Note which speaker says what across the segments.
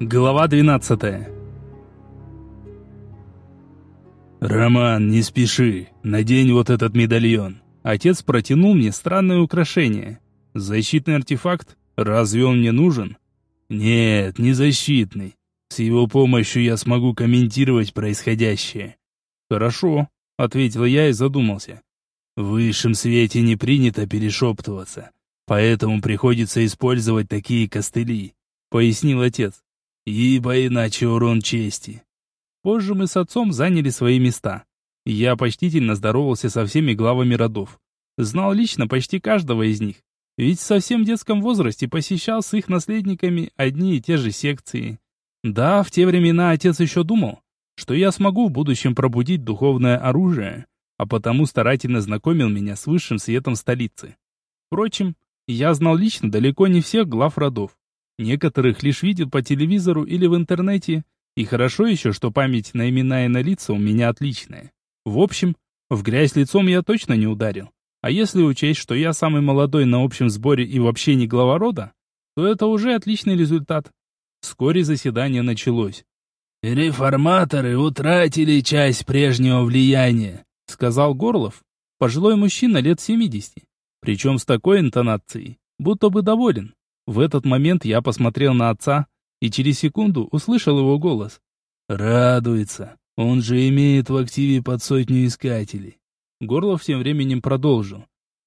Speaker 1: Глава 12 «Роман, не спеши. Надень вот этот медальон». Отец протянул мне странное украшение. Защитный артефакт? Разве он мне нужен? Нет, не защитный. С его помощью я смогу комментировать происходящее. Хорошо, ответил я и задумался. В высшем свете не принято перешептываться, поэтому приходится использовать такие костыли, пояснил отец. Ибо иначе урон чести. Позже мы с отцом заняли свои места. Я почтительно здоровался со всеми главами родов. Знал лично почти каждого из них. Ведь в совсем детском возрасте посещал с их наследниками одни и те же секции. Да, в те времена отец еще думал, что я смогу в будущем пробудить духовное оружие, а потому старательно знакомил меня с высшим светом столицы. Впрочем, я знал лично далеко не всех глав родов. Некоторых лишь видел по телевизору или в интернете, и хорошо еще, что память на имена и на лица у меня отличная. В общем, в грязь лицом я точно не ударил. А если учесть, что я самый молодой на общем сборе и вообще не глава рода, то это уже отличный результат. Вскоре заседание началось.
Speaker 2: «Реформаторы утратили часть прежнего влияния», — сказал Горлов, пожилой мужчина лет 70, причем с такой интонацией, будто бы доволен. В этот момент я посмотрел на отца и через секунду услышал его голос.
Speaker 1: «Радуется. Он же имеет в активе под сотню искателей». Горлов тем временем продолжил.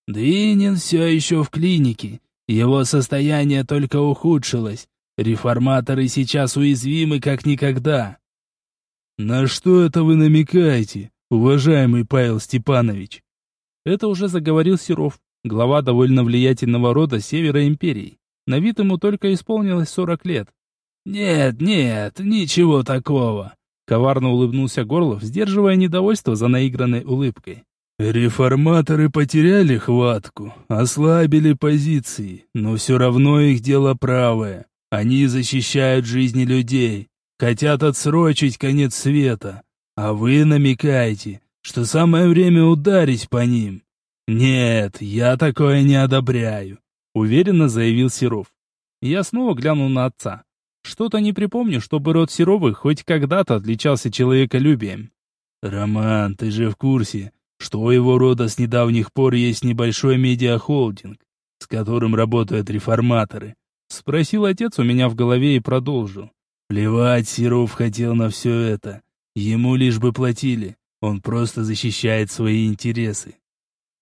Speaker 2: «Двинин все еще в клинике. Его состояние только ухудшилось. Реформаторы сейчас уязвимы как никогда».
Speaker 1: «На что это вы намекаете, уважаемый Павел Степанович?» Это уже заговорил Серов, глава довольно влиятельного рода Севера Империи. На вид ему только исполнилось сорок лет.
Speaker 2: «Нет, нет, ничего такого», — коварно улыбнулся Горлов, сдерживая недовольство за наигранной улыбкой.
Speaker 1: «Реформаторы потеряли хватку, ослабили позиции, но все равно их дело правое. Они защищают жизни людей, хотят отсрочить конец света, а вы намекаете, что самое время ударить по ним. Нет, я такое не одобряю уверенно заявил Серов. Я снова глянул на отца. Что-то не припомню, чтобы род Серовых хоть когда-то отличался человеколюбием. Роман, ты же в курсе, что у его рода с недавних пор есть небольшой медиахолдинг, с которым работают реформаторы? Спросил отец у меня в голове и продолжил. Плевать Серов хотел на все это. Ему лишь бы платили. Он просто защищает свои интересы.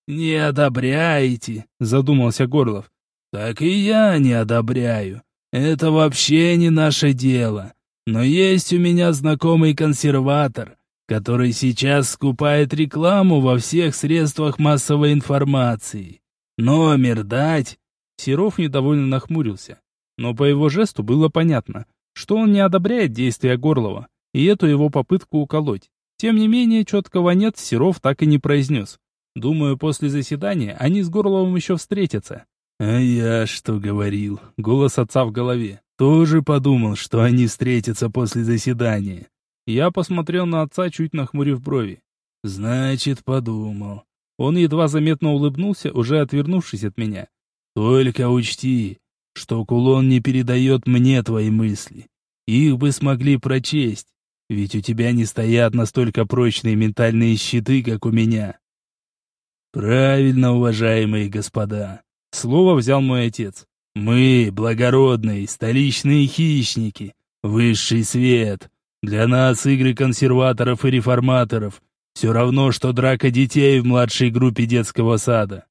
Speaker 2: «Не одобряете», — задумался Горлов. Так и я не одобряю. Это вообще не наше дело. Но есть у меня знакомый консерватор, который сейчас скупает рекламу во всех средствах массовой информации. Номер дать?»
Speaker 1: Серов недовольно нахмурился. Но по его жесту было понятно, что он не одобряет действия Горлова и эту его попытку уколоть. Тем не менее, четкого «нет» Серов так и не произнес. Думаю, после заседания они с Горловым еще встретятся. «А я что говорил?» — голос отца в голове. «Тоже подумал, что они встретятся после заседания». Я посмотрел на отца, чуть нахмурив брови. «Значит, подумал». Он едва заметно улыбнулся, уже отвернувшись от меня. «Только учти, что кулон не передает мне твои мысли. Их бы смогли прочесть, ведь у тебя не стоят настолько прочные ментальные щиты, как у меня». «Правильно, уважаемые господа. Слово взял мой отец. «Мы, благородные, столичные хищники, высший свет. Для нас игры консерваторов и реформаторов все равно, что драка детей в младшей группе детского сада.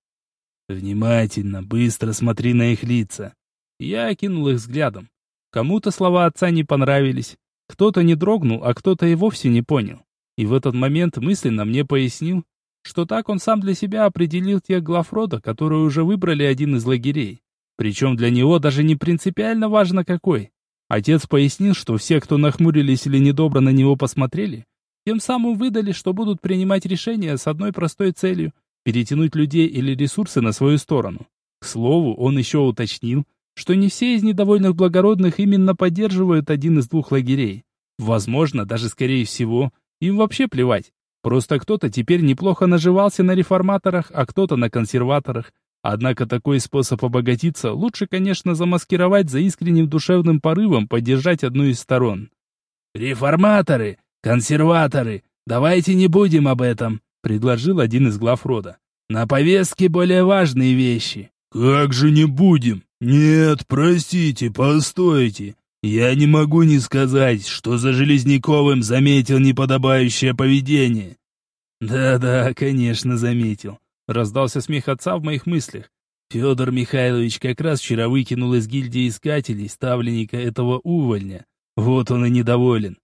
Speaker 1: Внимательно, быстро смотри на их лица». Я окинул их взглядом. Кому-то слова отца не понравились, кто-то не дрогнул, а кто-то и вовсе не понял. И в этот момент мысленно мне пояснил, что так он сам для себя определил тех глав рода, которые уже выбрали один из лагерей. Причем для него даже не принципиально важно какой. Отец пояснил, что все, кто нахмурились или недобро на него посмотрели, тем самым выдали, что будут принимать решения с одной простой целью – перетянуть людей или ресурсы на свою сторону. К слову, он еще уточнил, что не все из недовольных благородных именно поддерживают один из двух лагерей. Возможно, даже скорее всего, им вообще плевать. Просто кто-то теперь неплохо наживался на реформаторах, а кто-то на консерваторах. Однако такой способ обогатиться лучше, конечно, замаскировать за искренним душевным порывом поддержать одну из сторон.
Speaker 2: «Реформаторы! Консерваторы! Давайте не будем об этом!» — предложил один из глав рода. «На повестке более важные вещи».
Speaker 3: «Как же не будем? Нет, простите, постойте. Я не могу не сказать, что за Железняковым заметил неподобающее поведение».
Speaker 1: «Да-да, конечно, заметил. Раздался смех отца в моих мыслях. Федор Михайлович как раз вчера выкинул из гильдии искателей ставленника этого увольня. Вот он и недоволен.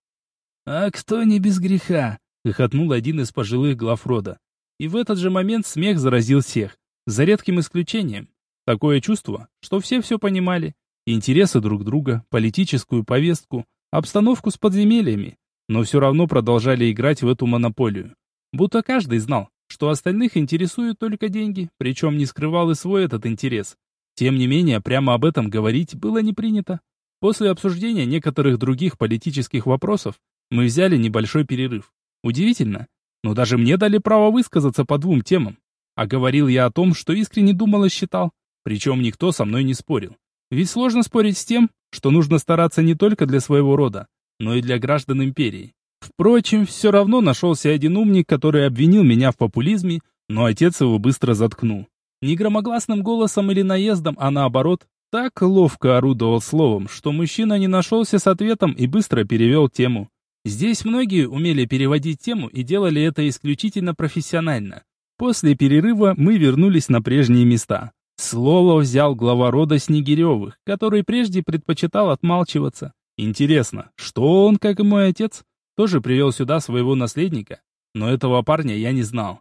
Speaker 1: «А кто не без греха?» — хохотнул один из пожилых глав рода. И в этот же момент смех заразил всех. За редким исключением. Такое чувство, что все все понимали. Интересы друг друга, политическую повестку, обстановку с подземельями. Но все равно продолжали играть в эту монополию. Будто каждый знал, что остальных интересуют только деньги, причем не скрывал и свой этот интерес. Тем не менее, прямо об этом говорить было не принято. После обсуждения некоторых других политических вопросов мы взяли небольшой перерыв. Удивительно, но даже мне дали право высказаться по двум темам. А говорил я о том, что искренне думал и считал, причем никто со мной не спорил. Ведь сложно спорить с тем, что нужно стараться не только для своего рода, но и для граждан империи. Впрочем, все равно нашелся один умник, который обвинил меня в популизме, но отец его быстро заткнул. Не громогласным голосом или наездом, а наоборот, так ловко орудовал словом, что мужчина не нашелся с ответом и быстро перевел тему. Здесь многие умели переводить тему и делали это исключительно профессионально. После перерыва мы вернулись на прежние места. Слово взял глава рода Снегиревых, который прежде предпочитал отмалчиваться. Интересно, что он, как и мой отец, тоже привел сюда своего наследника, но этого парня я не знал.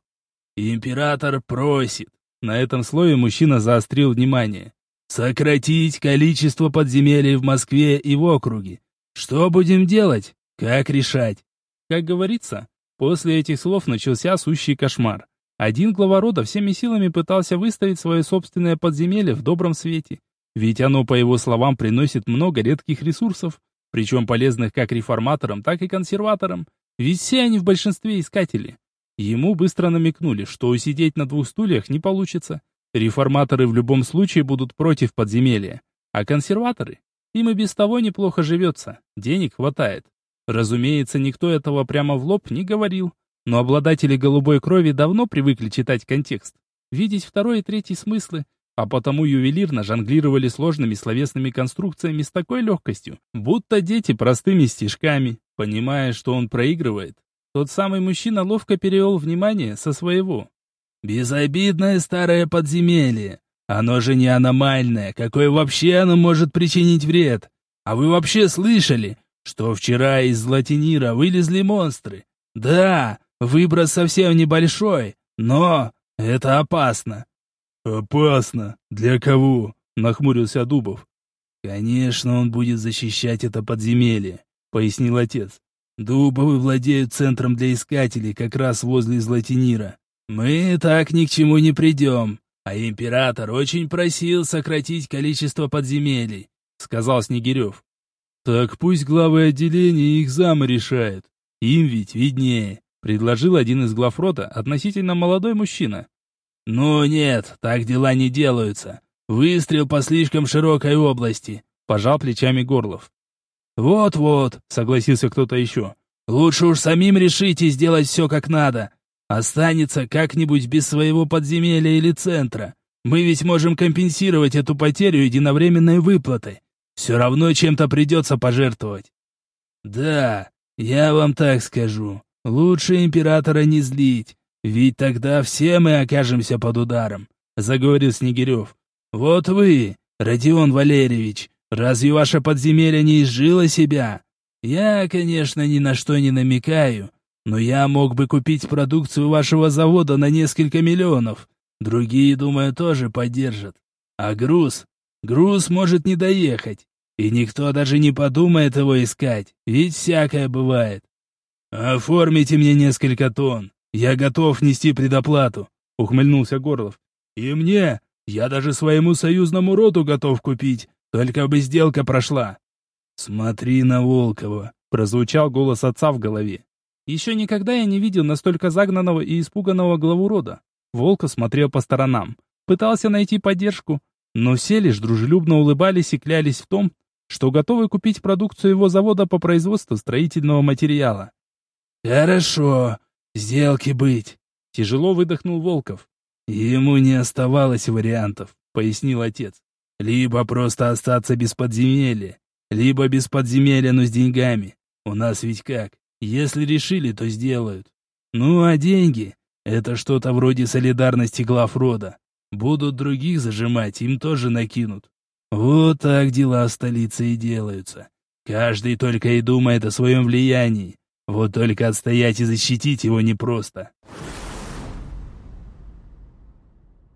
Speaker 1: «Император просит». На этом слове мужчина заострил внимание. «Сократить количество подземелий в Москве и в округе. Что будем делать? Как решать?» Как говорится, после этих слов начался сущий кошмар. Один глава рода всеми силами пытался выставить свое собственное подземелье в добром свете. Ведь оно, по его словам, приносит много редких ресурсов, причем полезных как реформаторам, так и консерваторам, ведь все они в большинстве искатели. Ему быстро намекнули, что усидеть на двух стульях не получится. Реформаторы в любом случае будут против подземелья, а консерваторы? Им и без того неплохо живется, денег хватает. Разумеется, никто этого прямо в лоб не говорил, но обладатели голубой крови давно привыкли читать контекст, видеть второй и третий смыслы, а потому ювелирно жонглировали сложными словесными конструкциями с такой легкостью, будто дети простыми стишками, понимая, что он проигрывает. Тот самый мужчина ловко перевел внимание со своего. «Безобидное старое подземелье. Оно же не аномальное. Какой вообще оно может причинить вред? А вы вообще слышали, что вчера из Златинира вылезли монстры? Да, выброс совсем небольшой, но это опасно.
Speaker 3: «Опасно. Для кого?» — нахмурился Дубов.
Speaker 2: «Конечно, он будет защищать это подземелье», — пояснил отец. «Дубовы владеют центром для искателей как раз возле Златинира. Мы так ни к чему не придем, а император очень просил сократить количество подземелий», — сказал Снегирев.
Speaker 3: «Так пусть главы отделения их замы решают. Им ведь виднее», — предложил один из глав рота, относительно молодой мужчина.
Speaker 2: «Ну нет, так дела не делаются. Выстрел по слишком широкой области», — пожал плечами Горлов. «Вот-вот», — согласился кто-то еще. «Лучше уж самим решите сделать все как надо. Останется как-нибудь без своего подземелья или центра. Мы ведь можем компенсировать эту потерю единовременной выплатой. Все равно чем-то придется пожертвовать». «Да, я вам так скажу. Лучше императора не злить. Ведь тогда все мы окажемся под ударом, заговорил Снегирев. Вот вы, Родион Валерьевич, разве ваше подземелье не изжило себя? Я, конечно, ни на что не намекаю, но я мог бы купить продукцию вашего завода на несколько миллионов. Другие, думаю, тоже поддержат. А груз? Груз может не доехать. И никто даже не подумает его искать, ведь всякое бывает. Оформите мне несколько тонн. «Я готов нести предоплату», — ухмыльнулся Горлов. «И мне, я даже своему союзному роду готов купить, только бы сделка прошла». «Смотри на Волкова», — прозвучал голос отца в голове. Еще никогда я не видел настолько загнанного и испуганного главу рода. Волков смотрел по сторонам.
Speaker 1: пытался найти поддержку, но все лишь дружелюбно улыбались и клялись в том, что готовы купить продукцию его завода по производству строительного материала.
Speaker 2: «Хорошо, сделки быть», — тяжело выдохнул Волков. «Ему не оставалось вариантов», — пояснил отец. «Либо просто остаться без подземелья, либо без подземелья, но с деньгами. У нас ведь как, если решили, то сделают. Ну а деньги — это что-то вроде солидарности глав рода. Будут других зажимать, им тоже накинут. Вот так дела в столице и делаются. Каждый только и думает о своем влиянии. Вот только отстоять и защитить его непросто.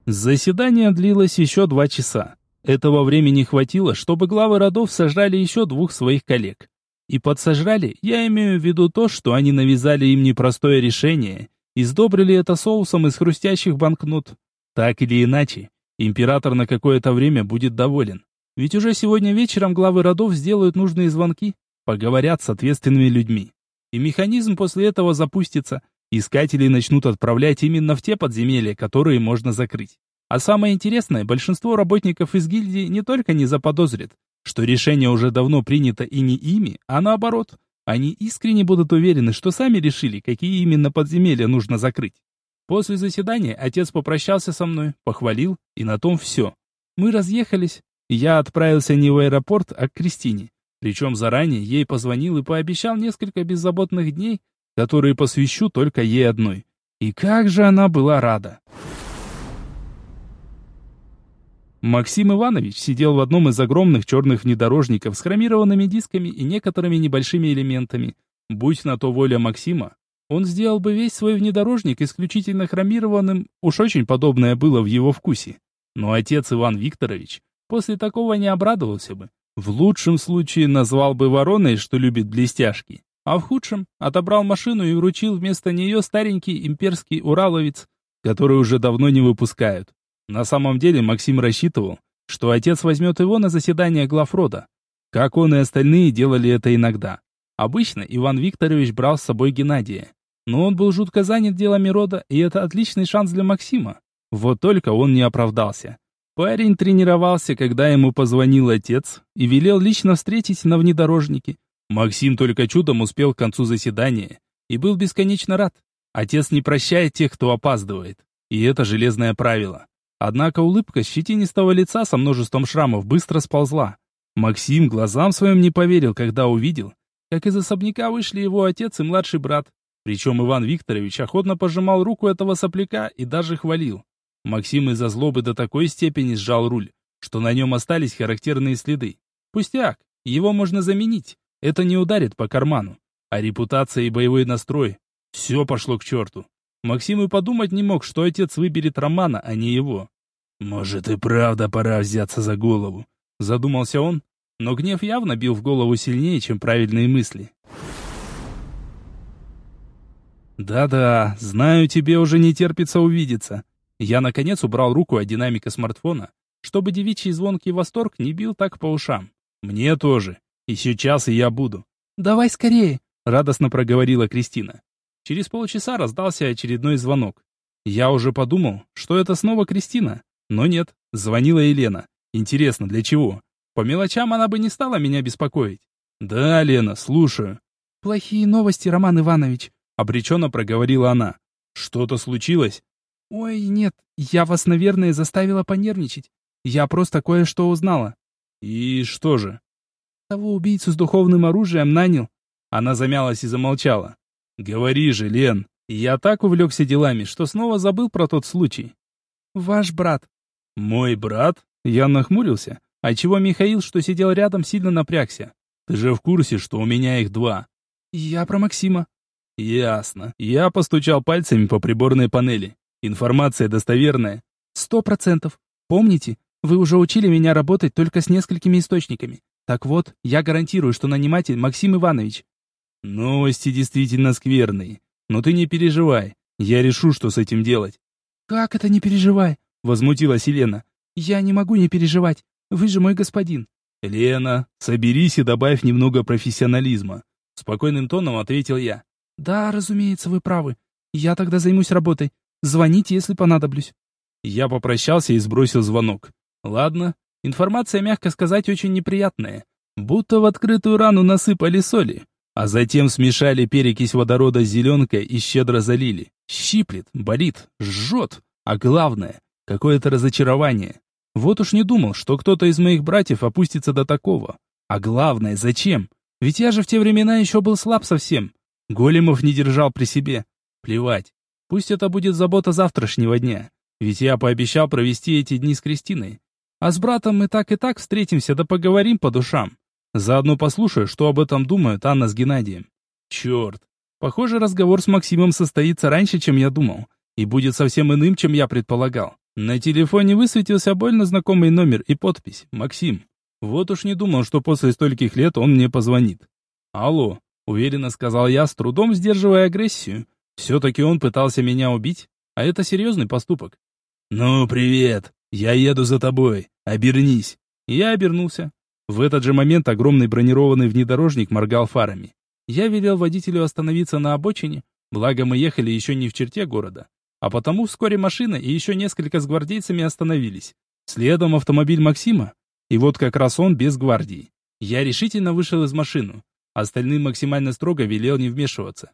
Speaker 1: Заседание длилось еще два часа. Этого времени хватило, чтобы главы родов сожрали еще двух своих коллег. И подсожрали, я имею в виду то, что они навязали им непростое решение и сдобрили это соусом из хрустящих банкнот. Так или иначе, император на какое-то время будет доволен. Ведь уже сегодня вечером главы родов сделают нужные звонки, поговорят с ответственными людьми. И механизм после этого запустится, Искатели начнут отправлять именно в те подземелья, которые можно закрыть. А самое интересное, большинство работников из гильдии не только не заподозрят, что решение уже давно принято и не ими, а наоборот. Они искренне будут уверены, что сами решили, какие именно подземелья нужно закрыть. После заседания отец попрощался со мной, похвалил, и на том все. Мы разъехались. Я отправился не в аэропорт, а к Кристине. Причем заранее ей позвонил и пообещал несколько беззаботных дней, которые посвящу только ей одной. И как же она была рада! Максим Иванович сидел в одном из огромных черных внедорожников с хромированными дисками и некоторыми небольшими элементами. Будь на то воля Максима, он сделал бы весь свой внедорожник исключительно хромированным, уж очень подобное было в его вкусе. Но отец Иван Викторович после такого не обрадовался бы. В лучшем случае назвал бы вороной, что любит блестяшки а в худшем отобрал машину и вручил вместо нее старенький имперский ураловец, который уже давно не выпускают. На самом деле Максим рассчитывал, что отец возьмет его на заседание главрода, как он и остальные делали это иногда. Обычно Иван Викторович брал с собой Геннадия, но он был жутко занят делами рода, и это отличный шанс для Максима. Вот только он не оправдался. Парень тренировался, когда ему позвонил отец и велел лично встретить на внедорожнике. Максим только чудом успел к концу заседания и был бесконечно рад. Отец не прощает тех, кто опаздывает. И это железное правило. Однако улыбка щетинистого лица со множеством шрамов быстро сползла. Максим глазам своим не поверил, когда увидел, как из особняка вышли его отец и младший брат. Причем Иван Викторович охотно пожимал руку этого сопляка и даже хвалил. Максим из-за злобы до такой степени сжал руль, что на нем остались характерные следы. Пустяк, его можно заменить. Это не ударит по карману. А репутация и боевой настрой — все пошло к черту. Максим и подумать не мог, что отец выберет Романа, а не его. «Может и правда пора взяться за голову», — задумался он, но гнев явно бил в голову сильнее, чем правильные мысли. «Да-да, знаю, тебе уже не терпится увидеться». Я, наконец, убрал руку от динамика смартфона, чтобы девичий звонкий восторг не бил так по ушам. «Мне тоже. И сейчас и я буду. Давай скорее, радостно проговорила Кристина. Через полчаса раздался очередной звонок. Я уже подумал, что это снова Кристина. Но нет, звонила Елена. Интересно, для чего? По мелочам она бы не стала меня беспокоить. Да, Лена, слушаю. Плохие новости, Роман Иванович, обреченно проговорила она. Что-то случилось? Ой, нет, я вас, наверное, заставила понервничать. Я просто кое-что узнала. И что же? Того убийцу с духовным оружием нанял. Она замялась и замолчала. Говори же, Лен. Я так увлекся делами, что снова забыл про тот случай. Ваш брат. Мой брат? Я нахмурился, А чего Михаил, что сидел рядом, сильно напрягся. Ты же в курсе, что у меня их два. Я про Максима. Ясно. Я постучал пальцами по приборной панели. Информация достоверная. Сто процентов. Помните, вы уже учили меня работать только с несколькими источниками. Так вот, я гарантирую, что наниматель Максим Иванович. Новости действительно скверные. Но ты не переживай. Я решу, что с этим делать. Как это не переживай? Возмутилась Елена. Я не могу не переживать. Вы же мой господин. Лена, соберись и добавь немного профессионализма. Спокойным тоном ответил я. Да, разумеется, вы правы. Я тогда займусь работой. Звоните, если понадоблюсь. Я попрощался и сбросил звонок. Ладно, информация, мягко сказать, очень неприятная. Будто в открытую рану насыпали соли, а затем смешали перекись водорода с зеленкой и щедро залили. Щиплет, болит, жжет, а главное, какое-то разочарование. Вот уж не думал, что кто-то из моих братьев опустится до такого. А главное, зачем? Ведь я же в те времена еще был слаб совсем. Големов не держал при себе. Плевать. Пусть это будет забота завтрашнего дня. Ведь я пообещал провести эти дни с Кристиной. А с братом мы так и так встретимся да поговорим по душам. Заодно послушаю, что об этом думают Анна с Геннадием. Черт. Похоже, разговор с Максимом состоится раньше, чем я думал. И будет совсем иным, чем я предполагал. На телефоне высветился больно знакомый номер и подпись «Максим». Вот уж не думал, что после стольких лет он мне позвонит. «Алло», — уверенно сказал я, с трудом сдерживая агрессию. Все-таки он пытался меня убить, а это серьезный поступок.
Speaker 3: «Ну, привет. Я еду за тобой. Обернись».
Speaker 1: Я обернулся. В этот же момент огромный бронированный внедорожник моргал фарами. Я велел водителю остановиться на обочине, благо мы ехали еще не в черте города. А потому вскоре машина и еще несколько с гвардейцами остановились. Следом автомобиль Максима. И вот как раз он без гвардии. Я решительно вышел из машины. Остальным максимально строго велел не вмешиваться.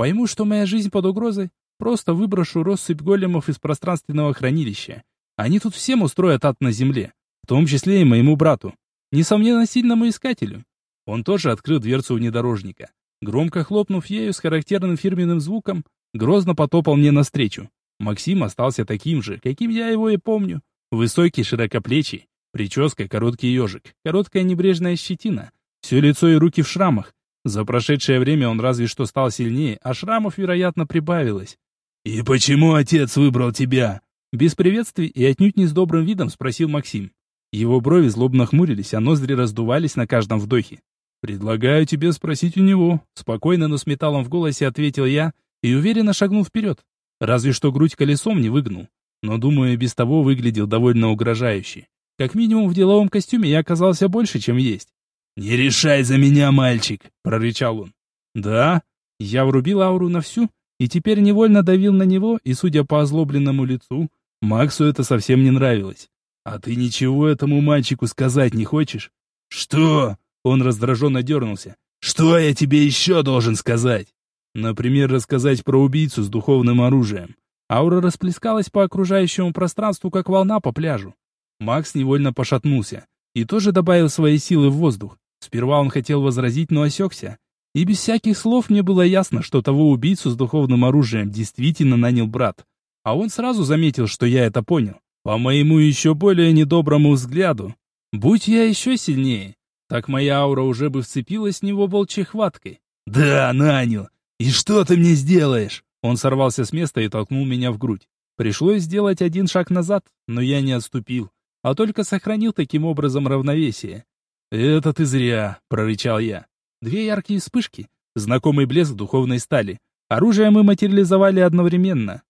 Speaker 1: Пойму, что моя жизнь под угрозой, Просто выброшу россыпь големов из пространственного хранилища. Они тут всем устроят ад на земле, в том числе и моему брату. Несомненно, сильному искателю. Он тоже открыл дверцу внедорожника. Громко хлопнув ею с характерным фирменным звуком, грозно потопал мне навстречу. Максим остался таким же, каким я его и помню. Высокий, широкоплечий, прическа, короткий ежик, короткая небрежная щетина, все лицо и руки в шрамах. За прошедшее время он разве что стал сильнее, а шрамов, вероятно, прибавилось.
Speaker 3: «И почему отец выбрал тебя?»
Speaker 1: Без приветствий и отнюдь не с добрым видом спросил Максим. Его брови злобно хмурились, а ноздри раздувались на каждом вдохе. «Предлагаю тебе спросить у него», — спокойно, но с металлом в голосе ответил я и уверенно шагнул вперед. Разве что грудь колесом не выгнул. Но, думаю, без того выглядел довольно угрожающе. Как минимум в деловом костюме я оказался больше, чем есть.
Speaker 3: «Не решай за меня, мальчик!» — прорычал он.
Speaker 1: «Да?» Я врубил ауру на всю и теперь невольно давил на него, и, судя по озлобленному лицу, Максу это совсем не нравилось. «А ты ничего этому мальчику сказать не хочешь?»
Speaker 3: «Что?»
Speaker 1: Он раздраженно дернулся.
Speaker 3: «Что я тебе еще должен сказать?»
Speaker 1: «Например, рассказать про убийцу с духовным оружием». Аура расплескалась по окружающему пространству, как волна по пляжу. Макс невольно пошатнулся и тоже добавил свои силы в воздух. Сперва он хотел возразить, но осекся. И без всяких слов мне было ясно, что того убийцу с духовным оружием действительно нанял брат. А он сразу заметил, что я это понял. По моему еще более недоброму взгляду. Будь я еще сильнее, так моя аура уже бы вцепилась в него волчьей хваткой.
Speaker 3: «Да, нанял. И что ты мне сделаешь?»
Speaker 1: Он сорвался с места и толкнул меня в грудь. Пришлось сделать один шаг назад, но я не отступил, а только сохранил таким образом равновесие. «Это ты зря», — прорычал я. Две яркие вспышки, знакомый блеск духовной стали. Оружие мы материализовали одновременно.